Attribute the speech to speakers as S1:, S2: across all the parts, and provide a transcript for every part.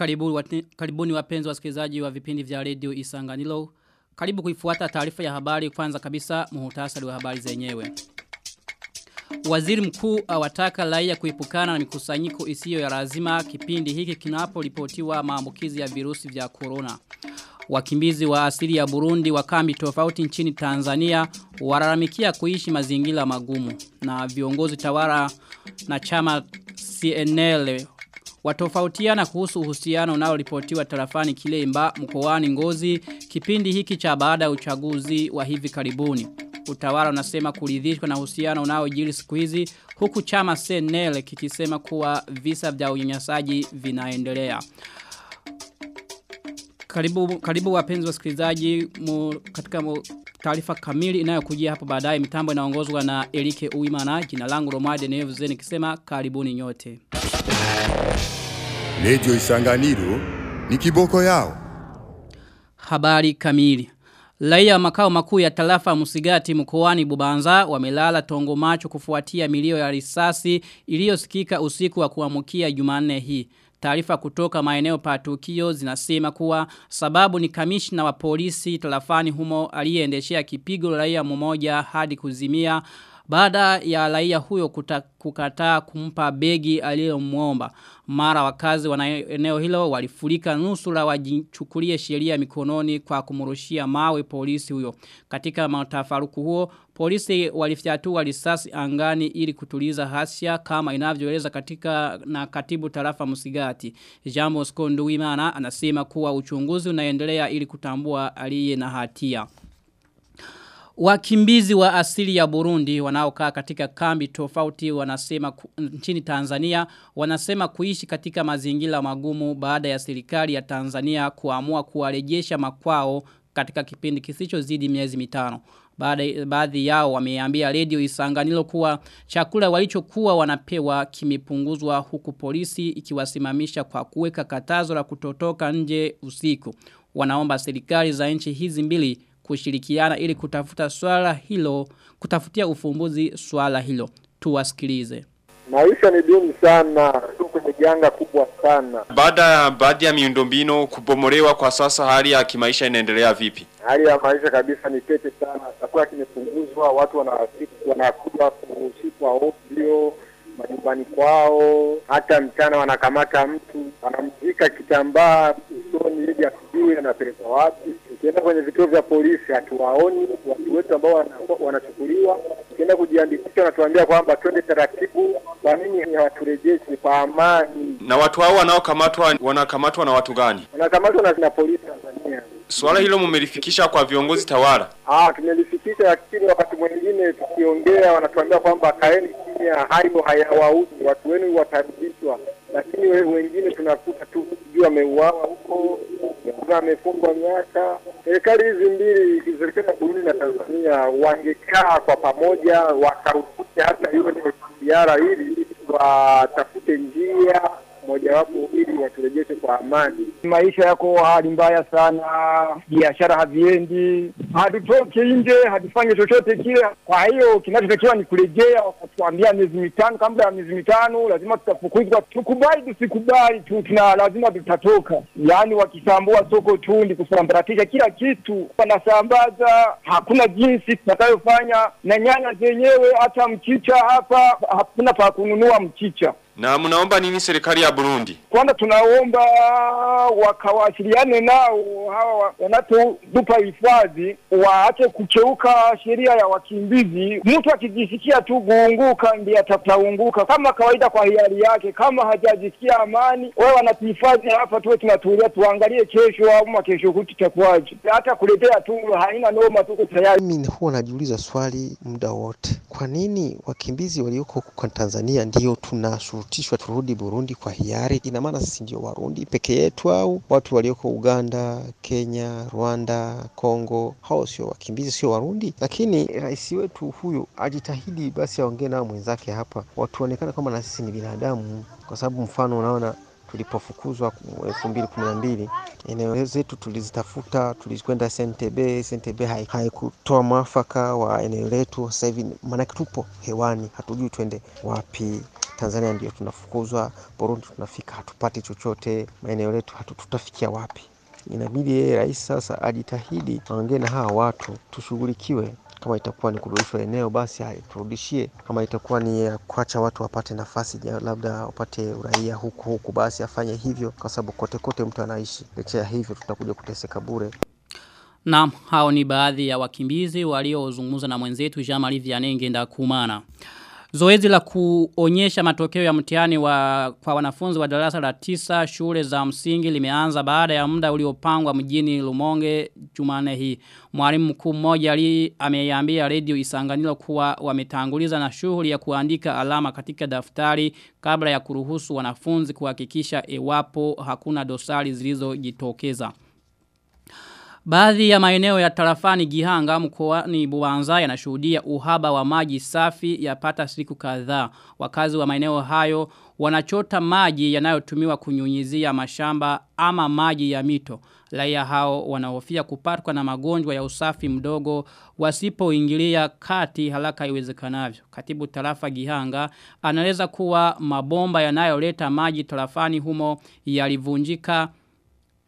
S1: Karibu, wate, karibuni wapenzi wasikilizaji wa vipindi vya redio Isanganilo. Karibu kuifuata taarifa ya habari kwanza kabisa muhutasari wa habari zenyewe. Waziri mkuu awataka raia kuipukana na mikusanyiko isiyo ya lazima kipindi hiki kinaporipotiwa maambukizi ya virusi vya corona. Wakimbizi wa asili ya Burundi wa kambi tofauti nchini Tanzania wararamikia kuishi mazingira magumu na viongozi tawara na chama CNL watofautiana kuhusu uhusiano unaoripotiwa tarafani Kilemba mkoani Ngozi kipindi hiki cha baada ya uchaguzi wa hivi karibuni. Utawala unasema kuridhishwa na uhusiano unaojiri siku hizi huku chama Senele kikisema kuwa visa vya unyanyasaji vinaendelea. Karibu karibu wapenzi wasikilizaji katika mu, taarifa kamili inayokujia hapo baadaye mitambo inaongozwa na Erike Uimana jina langu Romade Neves nikisema karibuni nyote.
S2: Radio Isanganiro ni kiboko yao.
S1: Habari kamili. Raia makao makuu ya tarafa Musigati mkoani Bubanza wamelala tongo macho kufuatia milio ya risasi iliyosikika usiku wa kuamukia Jumanne hii. Taarifa kutoka maeneo pa tukio zinasema kuwa sababu ni kamishna wa polisi tarafani humo aliyeendeshea kipigo raia mmoja hadi kuzimia baada ya raia huyo kuta, kukataa kumpa begi aliyomwomba Mara wakazi wa eneo hilo walifurika nusu la wajichukulie sheria mikononi kwa kumrushia mawe polisi huyo. Katika matafaruku huo, polisi walifyatua risasi angani ili kutuliza hasia kama inavyoeleza katika na katibu tarafa msigati Jambo Skonduwimana anasema kuwa uchunguzi unaendelea ili kutambua aliye na hatia. Wakimbizi wa asili ya Burundi wanaokaa katika kambi tofauti wanasema nchini Tanzania wanasema kuishi katika mazingira magumu baada ya serikali ya Tanzania kuamua kuwarejesha makwao katika kipindi kisichozidi miezi mitano. Baada baadhi yao wameambia redio Isanganilo kuwa chakula walichokuwa wanapewa kimepunguzwa huku polisi ikiwasimamisha kwa kuweka katazo la kutotoka nje usiku. Wanaomba serikali za nchi hizi mbili kushirikiana ili kutafuta swala hilo, kutafutia ufumbuzi swala hilo. Tuwasikilize.
S3: Maisha ni duni sana, tuko kwenye janga kubwa sana.
S4: Baada ya baadhi ya miundombinu kubomolewa kwa sasa hali ya kimaisha inaendelea vipi?
S3: Hali ya maisha kabisa ni tete sana. Chakula kimepunguzwa, watu wanakuja kushikwa ovyo majumbani kwao, hata mchana wanakamata mtu wanamzika kitambaa usoni ili asijue anapelekwa wapi. Ukienda kwenye vituo vya polisi hatuwaoni watu wetu ambao wanachukuliwa. Ukienda kujiandikisha wanatuambia kwamba twende taratibu. Kwa nini hawaturejeshi kwa amani?
S4: Na watu hao wanaokamatwa wanakamatwa na watu gani?
S3: Wanakamatwa na, na polisi Tanzania.
S4: Swala hilo mmelifikisha kwa viongozi tawala?
S3: Ah, tumelifikisha lakini wakati mwingine tukiongea wanatuambia kwamba kaeni kimya, hayo hayawahusu, watu wenu watarudishwa, lakini wengine tunakuta tu juu ameuawa huko, wengine amefungwa miaka. Serikali hizi mbili, serikali ya Burundi na Tanzania, wangekaa kwa pamoja wakarudisha hata hiyo ziara ili watafute njia mojawapo ili waturejeshe kwa amani.
S5: Maisha yako hali mbaya sana, biashara haviendi, hatutoke nje, hatufanye chochote kile. Kwa hiyo kinachotakiwa ni kurejea, wakatuambia miezi mitano, kabla ya miezi mitano lazima tutafukuzwa. Tukubali tusikubali tu, tuna lazima tutatoka. Yaani wakisambua soko tu ni kusambaratisha kila kitu, wanasambaza, hakuna jinsi tutakayofanya. Na nyanya zenyewe, hata mchicha hapa hakuna pa kununua mchicha.
S4: Na mnaomba nini serikali ya Burundi?
S5: Kwanza tunaomba wakawasiliane nao hawa wanatupa hifadhi, waache kucheuka sheria ya wakimbizi. Mtu akijisikia tu kuunguka ndiye atataunguka kama kawaida kwa hiari yake. Kama hajajisikia amani, wao wanatuhifadhi hapa, tuwe tunatulia, tuangalie kesho au kesho kuti itakuwaje. Hata kuletea tu haina noma, tuko tayari.
S6: Mimi huwa najiuliza swali muda wote, kwa nini wakimbizi walioko kwa Tanzania ndio tunashurutishwa turudi Burundi kwa hiari? Ina maana sisi ndio Warundi peke yetu au watu walioko Uganda, Kenya, Rwanda, Kongo hao sio wakimbizi, sio Warundi? Lakini rais wetu huyu ajitahidi basi aongee nao mwenzake hapa, watuonekana kama na sisi ni binadamu, kwa sababu mfano unaona tulipofukuzwa elfu mbili kumi na mbili eneo zetu tulizitafuta, tulikwenda sntb Sentebe haikutoa mwafaka wa eneo letu. Sasa hivi maanake tupo hewani, hatujui twende wapi. Tanzania ndio tunafukuzwa, Burundi tunafika hatupati chochote, maeneo yetu hatu tutafikia wapi? Inabidi yeye rais sasa ajitahidi aongee na hawa watu tushughulikiwe. Kama itakuwa ni kurudishwa eneo basi turudishie. Kama itakuwa ni kuacha watu wapate nafasi, labda wapate uraia huku huku, basi afanye hivyo, kwa sababu kote kote mtu anaishi. Licha ya hivyo, tutakuja kuteseka bure.
S1: Naam, hao ni baadhi ya wakimbizi waliozungumza na mwenzetu Jean-Marie Vianney Ngenda Kumana. Zoezi la kuonyesha matokeo ya mtihani wa kwa wanafunzi wa darasa la tisa shule za msingi limeanza baada ya muda uliopangwa mjini Lumonge Jumane hii. Mwalimu mkuu mmoja ali ameiambia radio Isanganiro kuwa wametanguliza na shughuli ya kuandika alama katika daftari kabla ya kuruhusu wanafunzi kuhakikisha iwapo hakuna dosari zilizojitokeza. Baadhi ya maeneo ya tarafani Gihanga mkoani Buwanza yanashuhudia uhaba wa maji safi yapata siku kadhaa. Wakazi wa maeneo hayo wanachota maji yanayotumiwa kunyunyizia mashamba ama maji ya mito. Raia hao wanahofia kupatwa na magonjwa ya usafi mdogo wasipoingilia kati haraka iwezekanavyo. Katibu tarafa Gihanga anaeleza kuwa mabomba yanayoleta maji tarafani humo yalivunjika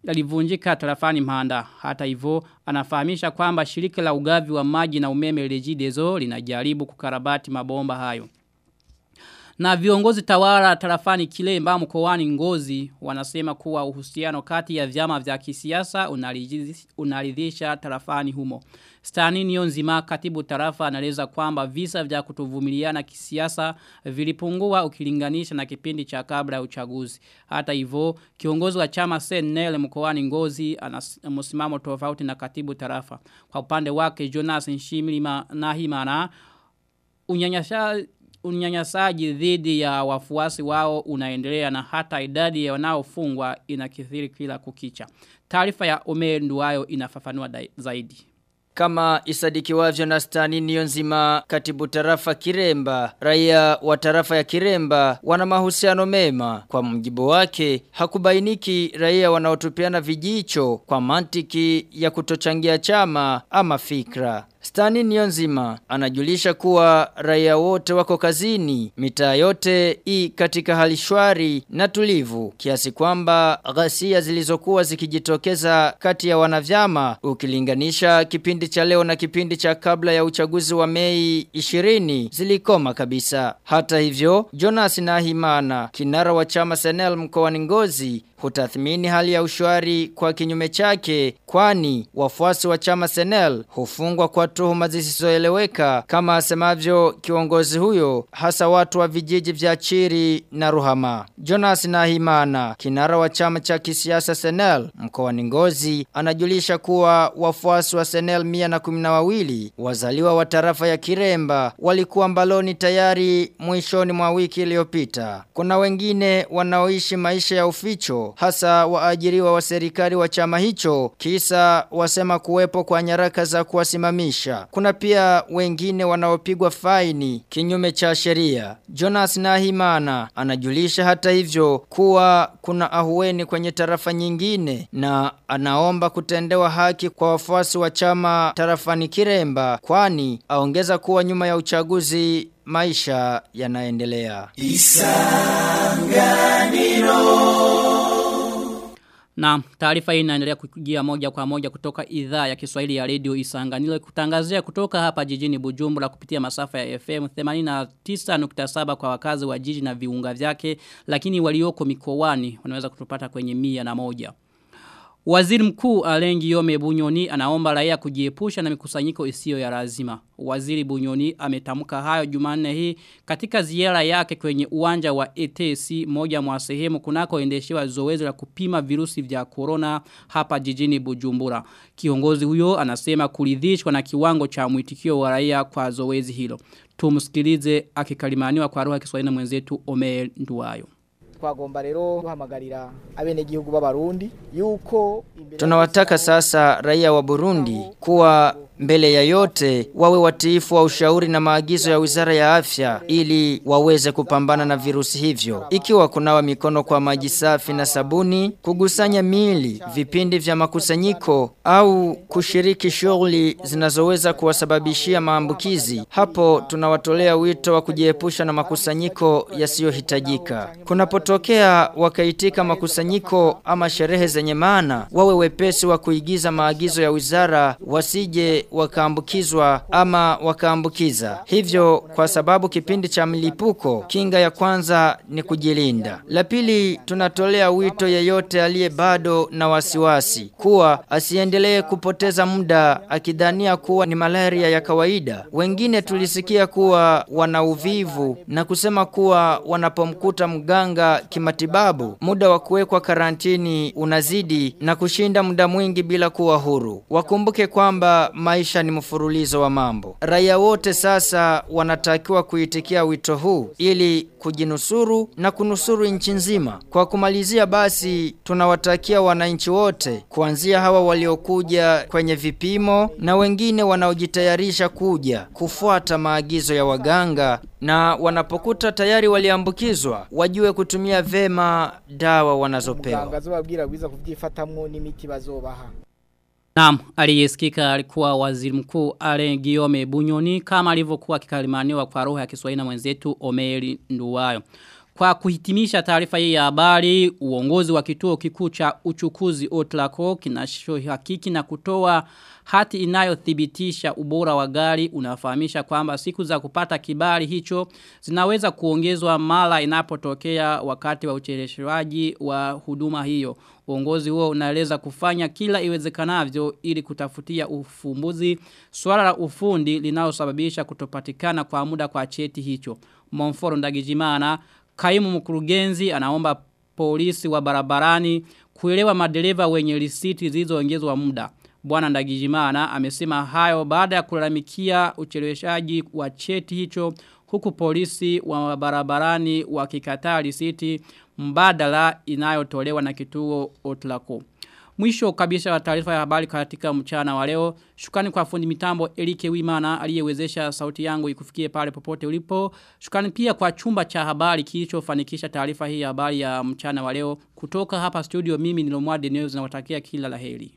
S1: yalivunjika tarafani Mhanda. Hata hivyo anafahamisha kwamba shirika la ugavi wa maji na umeme Regideso linajaribu kukarabati mabomba hayo. Na viongozi tawala tarafani Kilemba mkoani Ngozi wanasema kuwa uhusiano kati ya vyama vya kisiasa unaridhisha tarafani humo. Stani Nionzima katibu tarafa anaeleza kwamba visa vya kutovumiliana kisiasa vilipungua ukilinganisha na kipindi cha kabla ya uchaguzi. Hata hivyo kiongozi wa chama Senel mkoani Ngozi ana msimamo tofauti na katibu tarafa. Kwa upande wake Jonas Nshimilima Nahimana unyanyasha unyanyasaji dhidi ya wafuasi wao unaendelea na hata idadi ya wanaofungwa inakithiri kila kukicha. Taarifa ya Omer inafafanua zaidi.
S7: Kama isadikiwavyo na stani niyo nzima katibu tarafa Kiremba, raia wa tarafa ya Kiremba wana mahusiano mema. Kwa mjibu wake, hakubainiki raia wanaotupiana vijicho kwa mantiki ya kutochangia chama ama fikra. Stani Nionzima anajulisha kuwa raia wote wako kazini, mitaa yote i katika hali shwari na tulivu, kiasi kwamba ghasia zilizokuwa zikijitokeza kati ya wanavyama ukilinganisha kipindi cha leo na kipindi cha kabla ya uchaguzi wa Mei 20 zilikoma kabisa. Hata hivyo, Jonas Nahimana, kinara wa chama Senel mkoani Ngozi, hutathmini hali ya ushwari kwa kinyume chake kwani wafuasi wa chama Senel hufungwa kwa tuhuma zisizoeleweka kama asemavyo kiongozi huyo hasa watu wa vijiji vya Chiri na Ruhama. Jonas Nahimana, kinara wa chama cha kisiasa Senel mkoani Ngozi, anajulisha kuwa wafuasi wa Senel 112 wazaliwa wa tarafa ya Kiremba walikuwa mbaloni tayari mwishoni mwa wiki iliyopita. Kuna wengine wanaoishi maisha ya uficho hasa waajiriwa wa serikali wa chama hicho kisa wasema kuwepo kwa nyaraka za kuwasimamisha. Kuna pia wengine wanaopigwa faini kinyume cha sheria. Jonas Nahimana anajulisha hata hivyo kuwa kuna ahueni kwenye tarafa nyingine na anaomba kutendewa haki kwa wafuasi wa chama tarafani Kiremba kwani aongeza kuwa nyuma ya uchaguzi maisha yanaendelea.
S1: Na taarifa hii inaendelea kujia moja kwa moja kutoka idhaa ya Kiswahili ya Radio Isanganilo kutangazia kutoka hapa jijini Bujumbura kupitia masafa ya FM 89.7 kwa wakazi wa jiji na viunga vyake lakini walioko mikoani wanaweza kutupata kwenye mia na moja. Waziri mkuu Alengi Yome Bunyoni anaomba raia kujiepusha na mikusanyiko isiyo ya lazima. Waziri Bunyoni ametamka hayo Jumanne hii katika ziara yake kwenye uwanja wa ETC moja mwa sehemu kunakoendeshewa zoezi la kupima virusi vya corona hapa jijini Bujumbura. Kiongozi huyo anasema kuridhishwa na kiwango cha mwitikio wa raia kwa zoezi hilo. Tumsikilize akikalimaniwa kwa lugha ya Kiswahili mwenzetu Omer Nduwayo
S8: twagomba rero duhamagarira abenegihugu b'abarundi yuko
S7: Tunawataka sasa raia wa Burundi kuwa mbele ya yote wawe watiifu wa ushauri na maagizo ya Wizara ya Afya ili waweze kupambana na virusi hivyo. Ikiwa kunawa mikono kwa maji safi na sabuni, kugusanya mili, vipindi vya makusanyiko au kushiriki shughuli zinazoweza kuwasababishia maambukizi, hapo tunawatolea wito wa kujiepusha na makusanyiko yasiyohitajika. Kunapotokea wakaitika makusanyiko ama sherehe zenye maana, wawe wepesi wa kuigiza maagizo ya wizara wasije wakaambukizwa ama wakaambukiza. Hivyo kwa sababu kipindi cha mlipuko, kinga ya kwanza ni kujilinda. La pili tunatolea wito yeyote aliye bado na wasiwasi kuwa asiendelee kupoteza muda akidhania kuwa ni malaria ya kawaida. Wengine tulisikia kuwa wana uvivu na kusema kuwa wanapomkuta mganga kimatibabu muda wa kuwekwa karantini unazidi na kushinda muda mwingi bila kuwa huru. Wakumbuke kwamba maisha ni mfululizo wa mambo. Raia wote sasa wanatakiwa kuitikia wito huu ili kujinusuru na kunusuru nchi nzima. Kwa kumalizia basi tunawatakia wananchi wote kuanzia hawa waliokuja kwenye vipimo na wengine wanaojitayarisha kuja kufuata maagizo ya waganga na wanapokuta tayari waliambukizwa wajue kutumia vema dawa wanazopewa.
S1: Naam, aliyesikika alikuwa waziri mkuu Ale Guillaume Bunyoni kama alivyokuwa kikalimaniwa kwa roho ya Kiswahili na mwenzetu Omeri Nduwayo. Kwa kuhitimisha taarifa hii ya habari, uongozi wa kituo kikuu cha uchukuzi Otlako kinashohakiki na kutoa hati inayothibitisha ubora wa gari unafahamisha kwamba siku za kupata kibali hicho zinaweza kuongezwa mara inapotokea wakati wa ucheleweshaji wa huduma hiyo. Uongozi huo unaeleza kufanya kila iwezekanavyo ili kutafutia ufumbuzi swala la ufundi linalosababisha kutopatikana kwa muda kwa cheti hicho. Monforo Ndagijimana kaimu mkurugenzi anaomba polisi wa barabarani kuelewa madereva wenye risiti zilizoongezwa muda. Bwana Ndagijimana amesema hayo baada ya kulalamikia ucheleweshaji wa cheti hicho huku polisi wa barabarani wakikataa risiti mbadala inayotolewa na kituo Otlako. Mwisho kabisa wa taarifa ya habari katika mchana wa leo. Shukrani kwa fundi mitambo Elike Wimana aliyewezesha sauti yangu ikufikie pale popote ulipo. Shukrani pia kwa chumba cha habari kilichofanikisha taarifa hii ya habari ya mchana wa leo. Kutoka hapa studio mimi ni Lomwa news na watakia kila la heri.